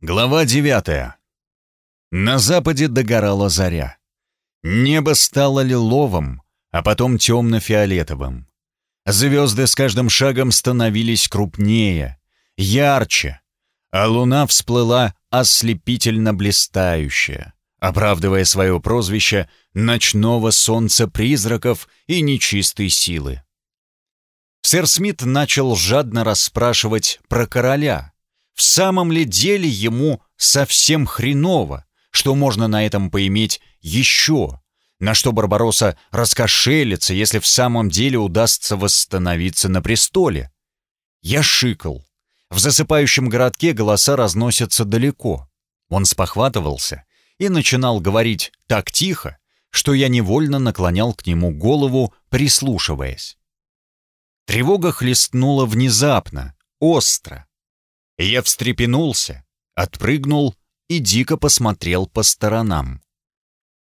Глава девятая. На западе догорала заря. Небо стало лиловым, а потом темно-фиолетовым. Звезды с каждым шагом становились крупнее, ярче, а луна всплыла ослепительно блистающая, оправдывая свое прозвище ночного солнца призраков и нечистой силы. Сэр Смит начал жадно расспрашивать про короля — в самом ли деле ему совсем хреново, что можно на этом поиметь еще? На что Барбаросса раскошелится, если в самом деле удастся восстановиться на престоле? Я шикал. В засыпающем городке голоса разносятся далеко. Он спохватывался и начинал говорить так тихо, что я невольно наклонял к нему голову, прислушиваясь. Тревога хлестнула внезапно, остро. Я встрепенулся, отпрыгнул и дико посмотрел по сторонам.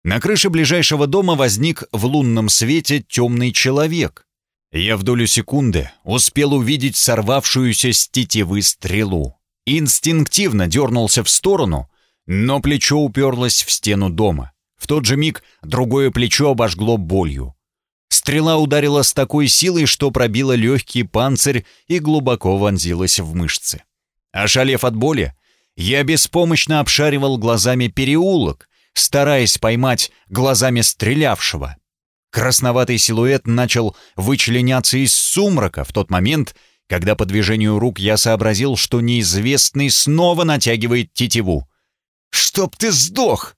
На крыше ближайшего дома возник в лунном свете темный человек. Я в долю секунды успел увидеть сорвавшуюся с тетивы стрелу. Инстинктивно дернулся в сторону, но плечо уперлось в стену дома. В тот же миг другое плечо обожгло болью. Стрела ударила с такой силой, что пробила легкий панцирь и глубоко вонзилась в мышцы. Ошалев от боли, я беспомощно обшаривал глазами переулок, стараясь поймать глазами стрелявшего. Красноватый силуэт начал вычленяться из сумрака в тот момент, когда по движению рук я сообразил, что неизвестный снова натягивает тетиву. «Чтоб ты сдох!»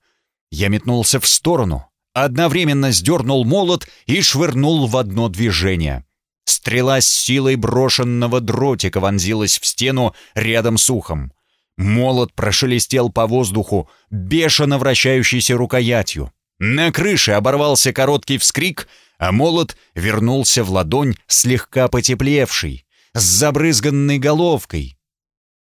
Я метнулся в сторону, одновременно сдернул молот и швырнул в одно движение. Стрела с силой брошенного дротика вонзилась в стену рядом с ухом. Молот прошелестел по воздуху, бешено вращающейся рукоятью. На крыше оборвался короткий вскрик, а молот вернулся в ладонь, слегка потеплевший, с забрызганной головкой.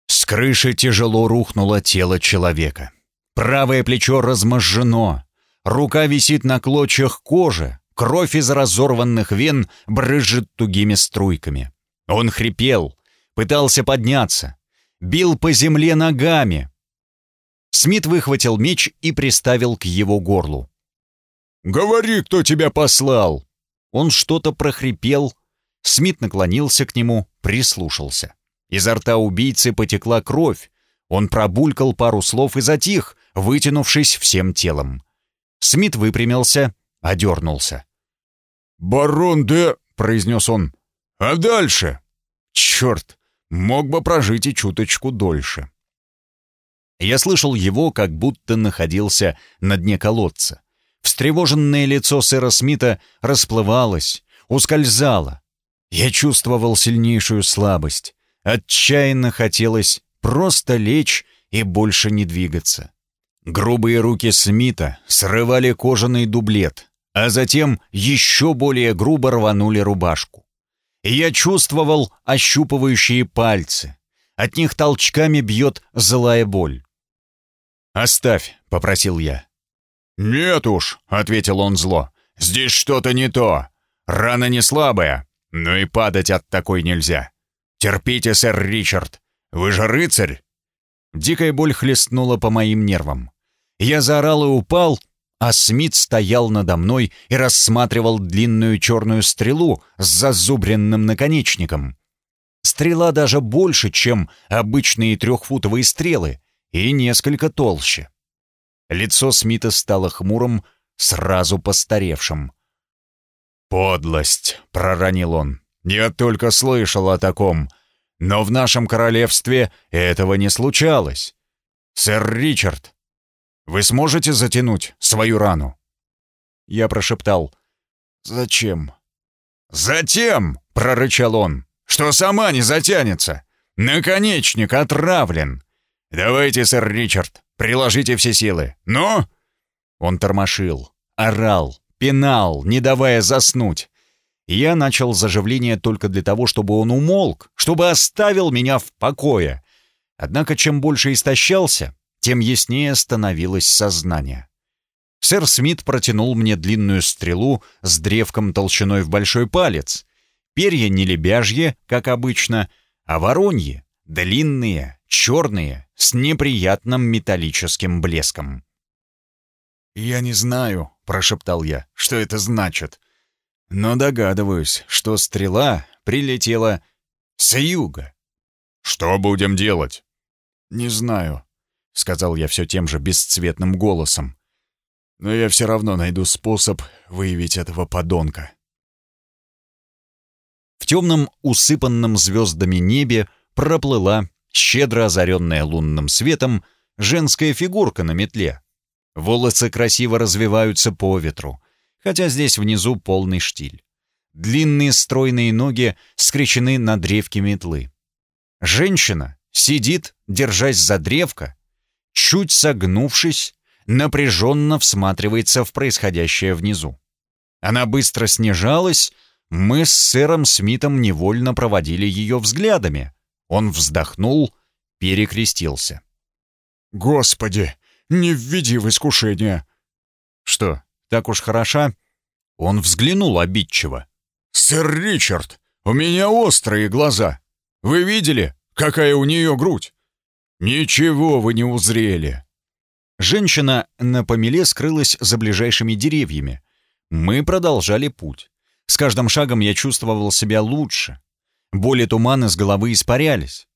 С крыши тяжело рухнуло тело человека. Правое плечо разможжено, рука висит на клочьях кожи, Кровь из разорванных вен брызжет тугими струйками. Он хрипел, пытался подняться, бил по земле ногами. Смит выхватил меч и приставил к его горлу. «Говори, кто тебя послал!» Он что-то прохрипел. Смит наклонился к нему, прислушался. Изо рта убийцы потекла кровь. Он пробулькал пару слов и затих, вытянувшись всем телом. Смит выпрямился, одернулся. «Барон Д...» — произнес он. «А дальше?» «Черт, мог бы прожить и чуточку дольше». Я слышал его, как будто находился на дне колодца. Встревоженное лицо сэра Смита расплывалось, ускользало. Я чувствовал сильнейшую слабость. Отчаянно хотелось просто лечь и больше не двигаться. Грубые руки Смита срывали кожаный дублет, а затем еще более грубо рванули рубашку. я чувствовал ощупывающие пальцы. От них толчками бьет злая боль. «Оставь», — попросил я. «Нет уж», — ответил он зло. «Здесь что-то не то. Рана не слабая, но и падать от такой нельзя. Терпите, сэр Ричард. Вы же рыцарь!» Дикая боль хлестнула по моим нервам. Я заорал и упал, а Смит стоял надо мной и рассматривал длинную черную стрелу с зазубренным наконечником. Стрела даже больше, чем обычные трехфутовые стрелы, и несколько толще. Лицо Смита стало хмурым, сразу постаревшим. «Подлость!» — проронил он. «Я только слышал о таком, но в нашем королевстве этого не случалось. Сэр Ричард, вы сможете затянуть свою рану?» Я прошептал. «Зачем?» «Затем!» — прорычал он. «Что сама не затянется! Наконечник отравлен! Давайте, сэр Ричард, приложите все силы. Ну?» Он тормошил, орал, пинал, не давая заснуть. Я начал заживление только для того, чтобы он умолк, чтобы оставил меня в покое. Однако чем больше истощался, тем яснее становилось сознание. Сэр Смит протянул мне длинную стрелу с древком толщиной в большой палец. Перья не лебяжье, как обычно, а вороньи, длинные, черные, с неприятным металлическим блеском. «Я не знаю», — прошептал я, — «что это значит. Но догадываюсь, что стрела прилетела с юга». «Что будем делать?» «Не знаю», — сказал я все тем же бесцветным голосом. «Но я все равно найду способ выявить этого подонка». В темном, усыпанном звездами небе проплыла, щедро озаренная лунным светом, женская фигурка на метле. Волосы красиво развиваются по ветру, хотя здесь внизу полный штиль. Длинные стройные ноги скрещены на древке метлы. Женщина сидит, держась за древко, чуть согнувшись, напряженно всматривается в происходящее внизу. Она быстро снижалась, мы с сэром Смитом невольно проводили ее взглядами. Он вздохнул, перекрестился. «Господи, не введи в искушение!» «Что, так уж хороша?» Он взглянул обидчиво. «Сэр Ричард, у меня острые глаза. Вы видели, какая у нее грудь? Ничего вы не узрели!» Женщина на помеле скрылась за ближайшими деревьями. Мы продолжали путь. С каждым шагом я чувствовал себя лучше. Боли тумана с головы испарялись.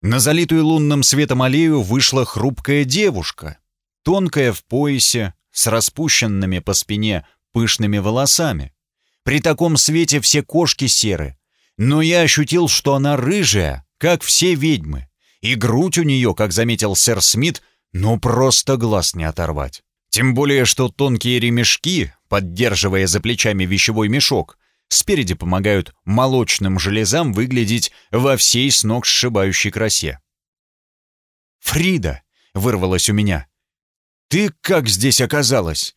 На залитую лунным светом аллею вышла хрупкая девушка, тонкая в поясе, с распущенными по спине пышными волосами. При таком свете все кошки серы, но я ощутил, что она рыжая, как все ведьмы, и грудь у нее, как заметил сэр Смит, ну просто глаз не оторвать. Тем более, что тонкие ремешки, поддерживая за плечами вещевой мешок, спереди помогают молочным железам выглядеть во всей с ног сшибающей красе. «Фрида!» — вырвалась у меня. «Ты как здесь оказалась?»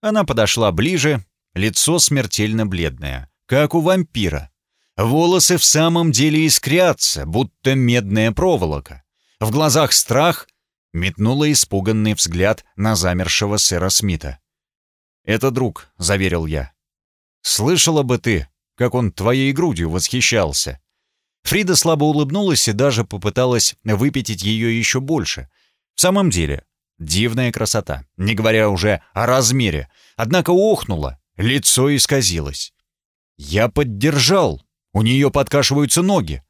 Она подошла ближе, лицо смертельно бледное, как у вампира. Волосы в самом деле искрятся, будто медная проволока. В глазах страх, метнула испуганный взгляд на замершего сэра Смита. «Это друг», — заверил я. «Слышала бы ты, как он твоей грудью восхищался». Фрида слабо улыбнулась и даже попыталась выпятить ее еще больше. В самом деле, дивная красота, не говоря уже о размере, однако охнула, лицо исказилось. Я поддержал, у нее подкашиваются ноги.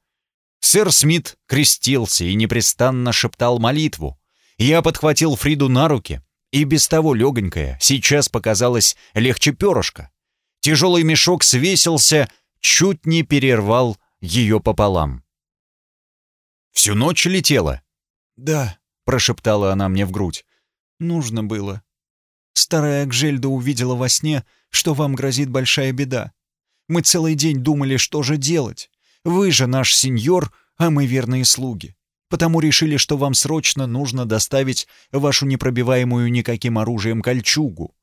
Сэр Смит крестился и непрестанно шептал молитву. Я подхватил Фриду на руки, и без того легонькая сейчас показалась легче перышка. Тяжелый мешок свесился, чуть не перервал ее пополам. «Всю ночь летела?» «Да», — прошептала она мне в грудь. «Нужно было. Старая Акжельда увидела во сне, что вам грозит большая беда. Мы целый день думали, что же делать. Вы же наш сеньор, а мы верные слуги потому решили, что вам срочно нужно доставить вашу непробиваемую никаким оружием кольчугу».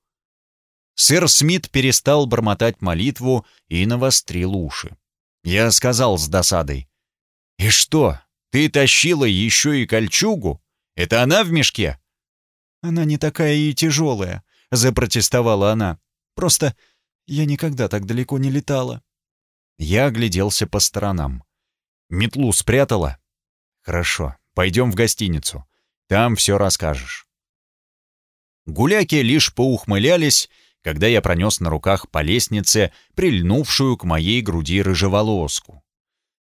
Сэр Смит перестал бормотать молитву и навострил уши. Я сказал с досадой. «И что, ты тащила еще и кольчугу? Это она в мешке?» «Она не такая и тяжелая», — запротестовала она. «Просто я никогда так далеко не летала». Я огляделся по сторонам. Метлу спрятала, «Хорошо, пойдем в гостиницу. Там все расскажешь». Гуляки лишь поухмылялись, когда я пронес на руках по лестнице прильнувшую к моей груди рыжеволоску.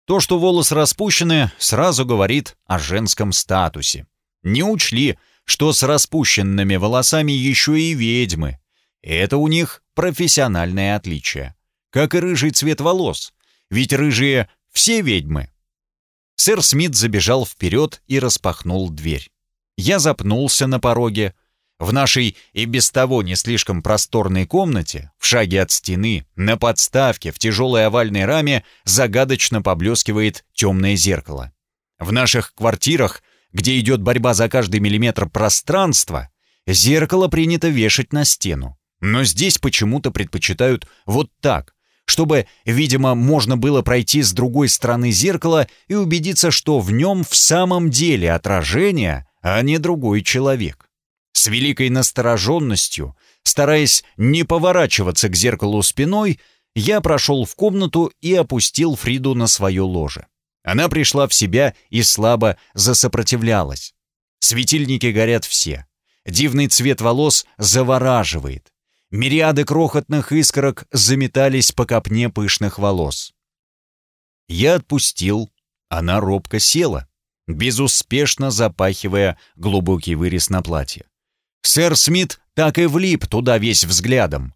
То, что волосы распущены, сразу говорит о женском статусе. Не учли, что с распущенными волосами еще и ведьмы. Это у них профессиональное отличие. Как и рыжий цвет волос. Ведь рыжие все ведьмы. Сэр Смит забежал вперед и распахнул дверь. Я запнулся на пороге. В нашей и без того не слишком просторной комнате, в шаге от стены, на подставке, в тяжелой овальной раме, загадочно поблескивает темное зеркало. В наших квартирах, где идет борьба за каждый миллиметр пространства, зеркало принято вешать на стену. Но здесь почему-то предпочитают вот так, чтобы, видимо, можно было пройти с другой стороны зеркала и убедиться, что в нем в самом деле отражение, а не другой человек. С великой настороженностью, стараясь не поворачиваться к зеркалу спиной, я прошел в комнату и опустил Фриду на свое ложе. Она пришла в себя и слабо засопротивлялась. Светильники горят все. Дивный цвет волос завораживает. Мириады крохотных искорок заметались по копне пышных волос. Я отпустил, она робко села, безуспешно запахивая глубокий вырез на платье. Сэр Смит так и влип туда весь взглядом.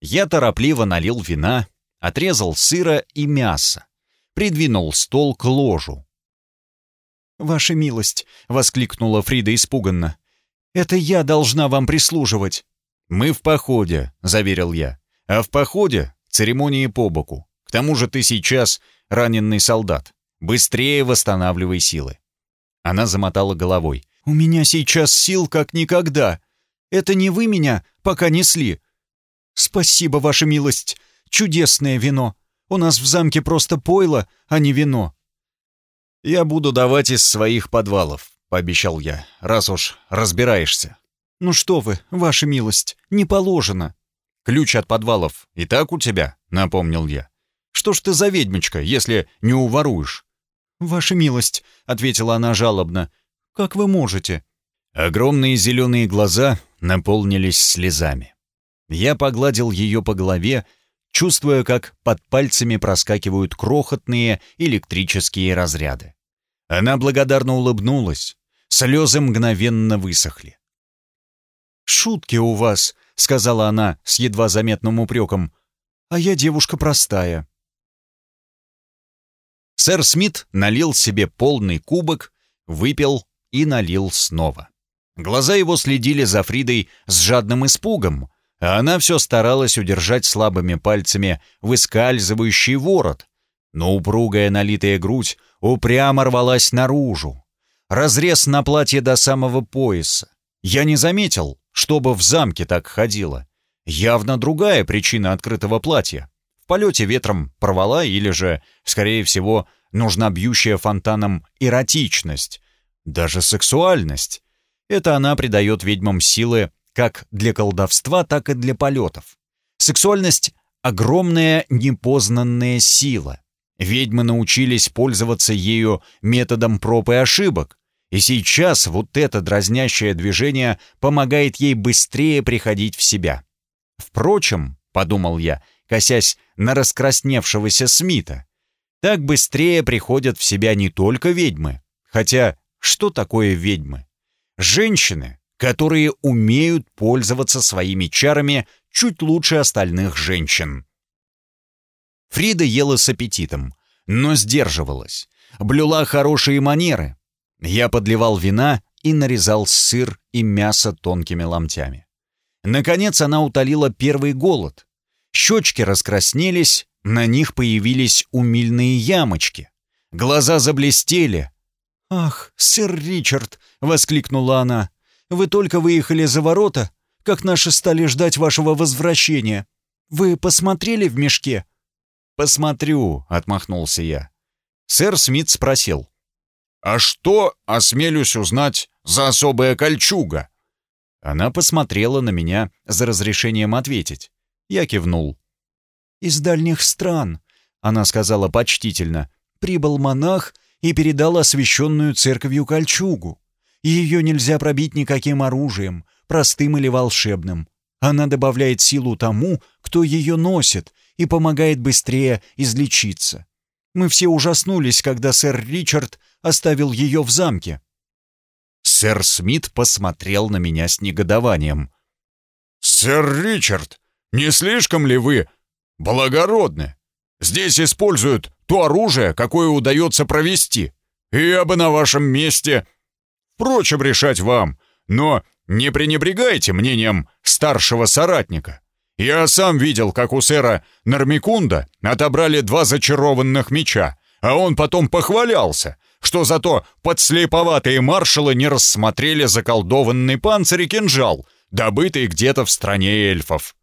Я торопливо налил вина, отрезал сыра и мяса, придвинул стол к ложу. «Ваша милость!» — воскликнула Фрида испуганно. «Это я должна вам прислуживать!» «Мы в походе», — заверил я. «А в походе церемонии по боку. К тому же ты сейчас раненый солдат. Быстрее восстанавливай силы». Она замотала головой. «У меня сейчас сил как никогда. Это не вы меня пока несли. Спасибо, ваша милость. Чудесное вино. У нас в замке просто пойло, а не вино». «Я буду давать из своих подвалов», — пообещал я, «раз уж разбираешься». «Ну что вы, ваша милость, не положено». «Ключ от подвалов и так у тебя», — напомнил я. «Что ж ты за ведьмочка, если не уворуешь?» «Ваша милость», — ответила она жалобно, — «как вы можете?» Огромные зеленые глаза наполнились слезами. Я погладил ее по голове, чувствуя, как под пальцами проскакивают крохотные электрические разряды. Она благодарно улыбнулась, слезы мгновенно высохли. «Шутки у вас», — сказала она с едва заметным упреком, — «а я девушка простая». Сэр Смит налил себе полный кубок, выпил и налил снова. Глаза его следили за Фридой с жадным испугом, а она все старалась удержать слабыми пальцами выскальзывающий ворот, но упругая налитая грудь упрямо рвалась наружу. Разрез на платье до самого пояса. Я не заметил, чтобы в замке так ходила. Явно другая причина открытого платья. В полете ветром порвала или же, скорее всего, нужна бьющая фонтаном эротичность, даже сексуальность. Это она придает ведьмам силы как для колдовства, так и для полетов. Сексуальность — огромная непознанная сила. Ведьмы научились пользоваться ею методом проб и ошибок, и сейчас вот это дразнящее движение помогает ей быстрее приходить в себя. Впрочем, — подумал я, косясь на раскрасневшегося Смита, так быстрее приходят в себя не только ведьмы. Хотя, что такое ведьмы? Женщины, которые умеют пользоваться своими чарами чуть лучше остальных женщин. Фрида ела с аппетитом, но сдерживалась, блюла хорошие манеры. Я подливал вина и нарезал сыр и мясо тонкими ломтями. Наконец она утолила первый голод. Щечки раскраснелись, на них появились умильные ямочки. Глаза заблестели. «Ах, сэр Ричард!» — воскликнула она. Вы только выехали за ворота, как наши стали ждать вашего возвращения. Вы посмотрели в мешке?» «Посмотрю», — отмахнулся я. Сэр Смит спросил. «А что, осмелюсь узнать, за особая кольчуга?» Она посмотрела на меня за разрешением ответить. Я кивнул. «Из дальних стран», — она сказала почтительно, — «прибыл монах и передал освященную церковью кольчугу ее нельзя пробить никаким оружием, простым или волшебным. Она добавляет силу тому, кто ее носит, и помогает быстрее излечиться. Мы все ужаснулись, когда сэр Ричард оставил ее в замке. Сэр Смит посмотрел на меня с негодованием. «Сэр Ричард, не слишком ли вы благородны? Здесь используют то оружие, какое удается провести. И я бы на вашем месте Впрочем, решать вам, но не пренебрегайте мнением старшего соратника. Я сам видел, как у сэра Нормикунда отобрали два зачарованных меча, а он потом похвалялся, что зато подслеповатые маршалы не рассмотрели заколдованный панцирь и кинжал, добытый где-то в стране эльфов.